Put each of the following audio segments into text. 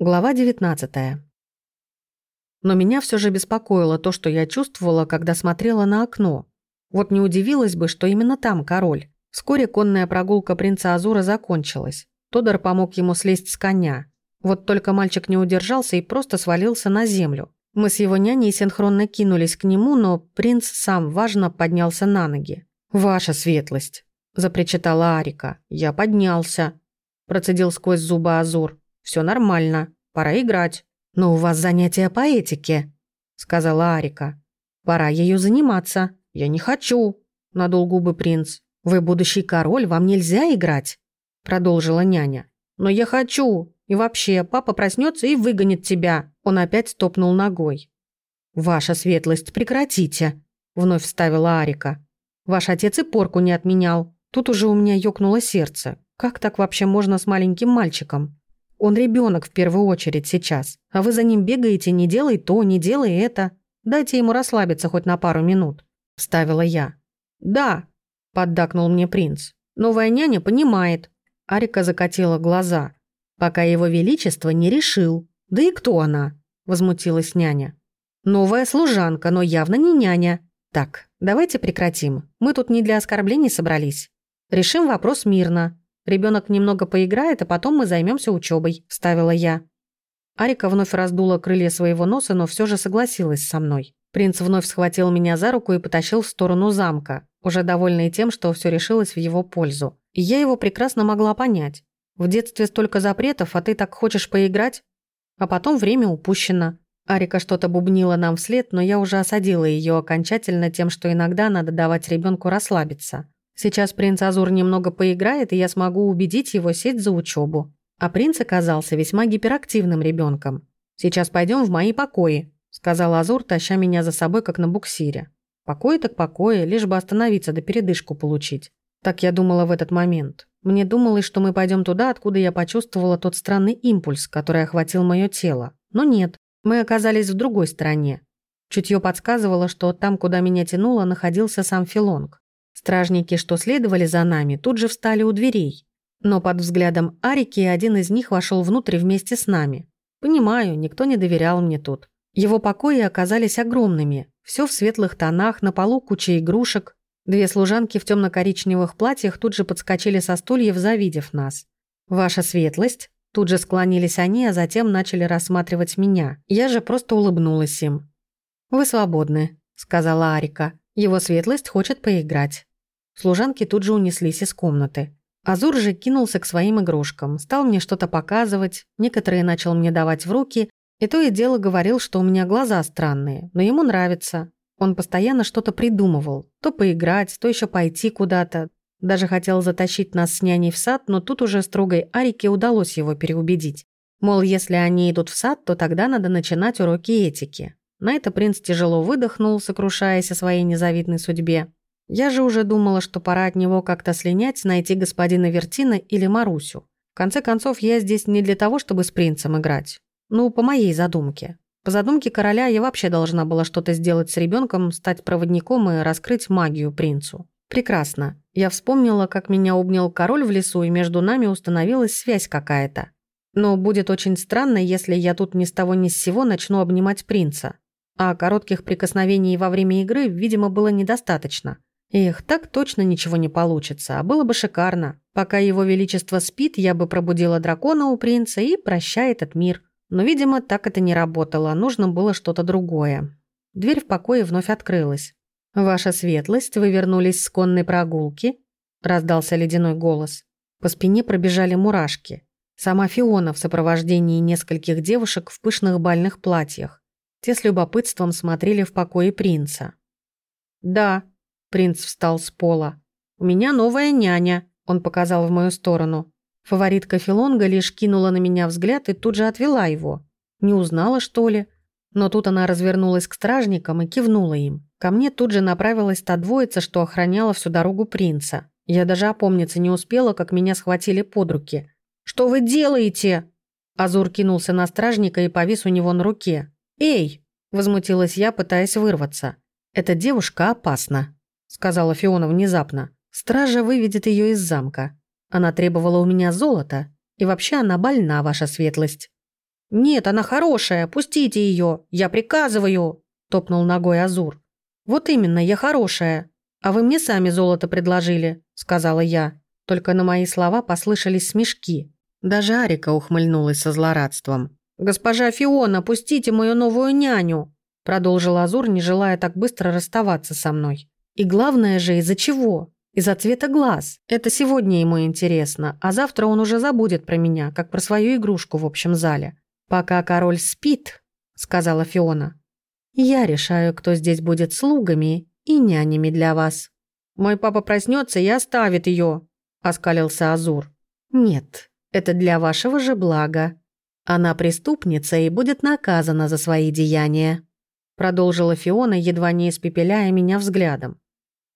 Глава 19. Но меня все же беспокоило то, что я чувствовала, когда смотрела на окно. Вот не удивилась бы, что именно там король. Вскоре конная прогулка принца Азура закончилась. Тодор помог ему слезть с коня. Вот только мальчик не удержался и просто свалился на землю. Мы с его няней синхронно кинулись к нему, но принц сам важно поднялся на ноги. «Ваша светлость», – запричитала Арика. «Я поднялся», – процедил сквозь зубы Азур. Все нормально, пора играть. Но у вас занятия по этике», — сказала Арика. «Пора ею заниматься. Я не хочу», — надул губы принц. «Вы будущий король, вам нельзя играть», — продолжила няня. «Но я хочу. И вообще, папа проснется и выгонит тебя». Он опять топнул ногой. «Ваша светлость, прекратите», — вновь вставила Арика. «Ваш отец и порку не отменял. Тут уже у меня ёкнуло сердце. Как так вообще можно с маленьким мальчиком?» Он ребенок в первую очередь сейчас, а вы за ним бегаете, не делай то, не делай это. Дайте ему расслабиться хоть на пару минут», – вставила я. «Да», – поддакнул мне принц. «Новая няня понимает». Арика закатила глаза. «Пока его величество не решил. Да и кто она?» – возмутилась няня. «Новая служанка, но явно не няня. Так, давайте прекратим. Мы тут не для оскорблений собрались. Решим вопрос мирно. Ребенок немного поиграет, а потом мы займемся учебой», – вставила я. Арика вновь раздула крылья своего носа, но все же согласилась со мной. Принц вновь схватил меня за руку и потащил в сторону замка, уже довольный тем, что все решилось в его пользу. И я его прекрасно могла понять. В детстве столько запретов, а ты так хочешь поиграть? А потом время упущено. Арика что-то бубнила нам вслед, но я уже осадила ее окончательно тем, что иногда надо давать ребенку расслабиться. Сейчас принц Азур немного поиграет, и я смогу убедить его сесть за учебу. А принц оказался весьма гиперактивным ребенком. «Сейчас пойдем в мои покои», — сказал Азур, таща меня за собой, как на буксире. «Покои так покои, лишь бы остановиться да передышку получить». Так я думала в этот момент. Мне думалось, что мы пойдем туда, откуда я почувствовала тот странный импульс, который охватил мое тело. Но нет, мы оказались в другой стороне. Чутье подсказывало, что там, куда меня тянуло, находился сам Филонг. Стражники, что следовали за нами, тут же встали у дверей. Но под взглядом Арики один из них вошел внутрь вместе с нами. Понимаю, никто не доверял мне тут. Его покои оказались огромными. Все в светлых тонах, на полу куча игрушек. Две служанки в темно-коричневых платьях тут же подскочили со стульев, завидев нас. «Ваша светлость?» Тут же склонились они, а затем начали рассматривать меня. Я же просто улыбнулась им. «Вы свободны», — сказала Арика. «Его светлость хочет поиграть». Служанки тут же унеслись из комнаты. Азур же кинулся к своим игрушкам, стал мне что-то показывать, некоторые начал мне давать в руки, и то и дело говорил, что у меня глаза странные, но ему нравится. Он постоянно что-то придумывал, то поиграть, то еще пойти куда-то. Даже хотел затащить нас с няней в сад, но тут уже строгой Арике удалось его переубедить. Мол, если они идут в сад, то тогда надо начинать уроки этики. На это принц тяжело выдохнул, сокрушаясь о своей незавидной судьбе. Я же уже думала, что пора от него как-то слинять, найти господина Вертина или Марусю. В конце концов, я здесь не для того, чтобы с принцем играть. Ну, по моей задумке. По задумке короля я вообще должна была что-то сделать с ребенком, стать проводником и раскрыть магию принцу. Прекрасно. Я вспомнила, как меня обнял король в лесу, и между нами установилась связь какая-то. Но будет очень странно, если я тут ни с того ни с сего начну обнимать принца. А коротких прикосновений во время игры, видимо, было недостаточно. Эх, так точно ничего не получится, а было бы шикарно. Пока его величество спит, я бы пробудила дракона у принца и прощай этот мир. Но, видимо, так это не работало, нужно было что-то другое. Дверь в покое вновь открылась. «Ваша светлость, вы вернулись с конной прогулки?» раздался ледяной голос. По спине пробежали мурашки. Сама Фиона в сопровождении нескольких девушек в пышных бальных платьях. Те с любопытством смотрели в покое принца. «Да», Принц встал с пола. «У меня новая няня», — он показал в мою сторону. Фаворитка Филонга лишь кинула на меня взгляд и тут же отвела его. Не узнала, что ли? Но тут она развернулась к стражникам и кивнула им. Ко мне тут же направилась та двоица, что охраняла всю дорогу принца. Я даже опомниться не успела, как меня схватили под руки. «Что вы делаете?» Азур кинулся на стражника и повис у него на руке. «Эй!» – возмутилась я, пытаясь вырваться. «Эта девушка опасна», сказала Фиона внезапно. «Стража выведет ее из замка. Она требовала у меня золота, и вообще она больна, ваша светлость». «Нет, она хорошая, пустите ее, я приказываю!» – топнул ногой Азур. «Вот именно, я хорошая. А вы мне сами золото предложили», – сказала я. Только на мои слова послышались смешки. Даже Арика ухмыльнулась со злорадством. «Госпожа Фиона, пустите мою новую няню!» Продолжил Азур, не желая так быстро расставаться со мной. «И главное же, из-за чего? Из-за цвета глаз. Это сегодня ему интересно, а завтра он уже забудет про меня, как про свою игрушку в общем зале. Пока король спит, сказала Фиона, я решаю, кто здесь будет слугами и нянями для вас. Мой папа проснется и оставит ее, оскалился Азур. Нет, это для вашего же блага. Она преступница и будет наказана за свои деяния. Продолжила Фиона, едва не испепеляя меня взглядом.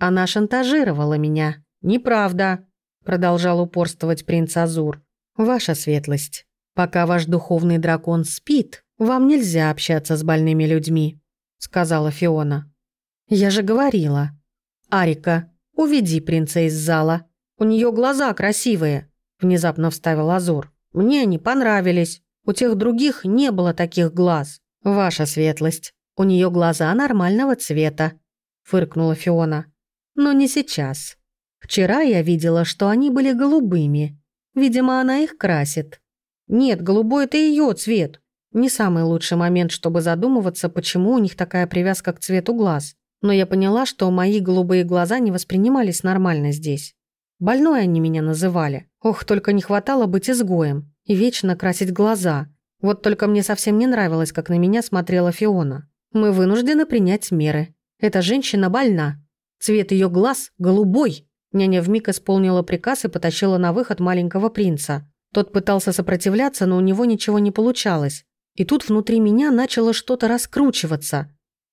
Она шантажировала меня. Неправда, продолжал упорствовать принц Азур. Ваша светлость. Пока ваш духовный дракон спит, вам нельзя общаться с больными людьми, сказала Фиона. Я же говорила. Арика, уведи принца из зала. У нее глаза красивые, внезапно вставил Азур. Мне они понравились. У тех других не было таких глаз. Ваша светлость, у нее глаза нормального цвета, фыркнула Фиона. Но не сейчас. Вчера я видела, что они были голубыми. Видимо, она их красит. Нет, голубой – это ее цвет. Не самый лучший момент, чтобы задумываться, почему у них такая привязка к цвету глаз. Но я поняла, что мои голубые глаза не воспринимались нормально здесь. Больной они меня называли. Ох, только не хватало быть изгоем и вечно красить глаза. Вот только мне совсем не нравилось, как на меня смотрела Фиона. Мы вынуждены принять меры. Эта женщина больна. Цвет ее глаз голубой. Няня вмиг исполнила приказ и потащила на выход маленького принца. Тот пытался сопротивляться, но у него ничего не получалось. И тут внутри меня начало что-то раскручиваться.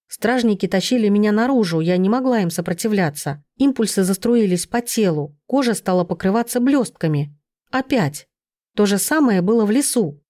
Стражники тащили меня наружу, я не могла им сопротивляться. Импульсы заструились по телу, кожа стала покрываться блестками. Опять. То же самое было в лесу.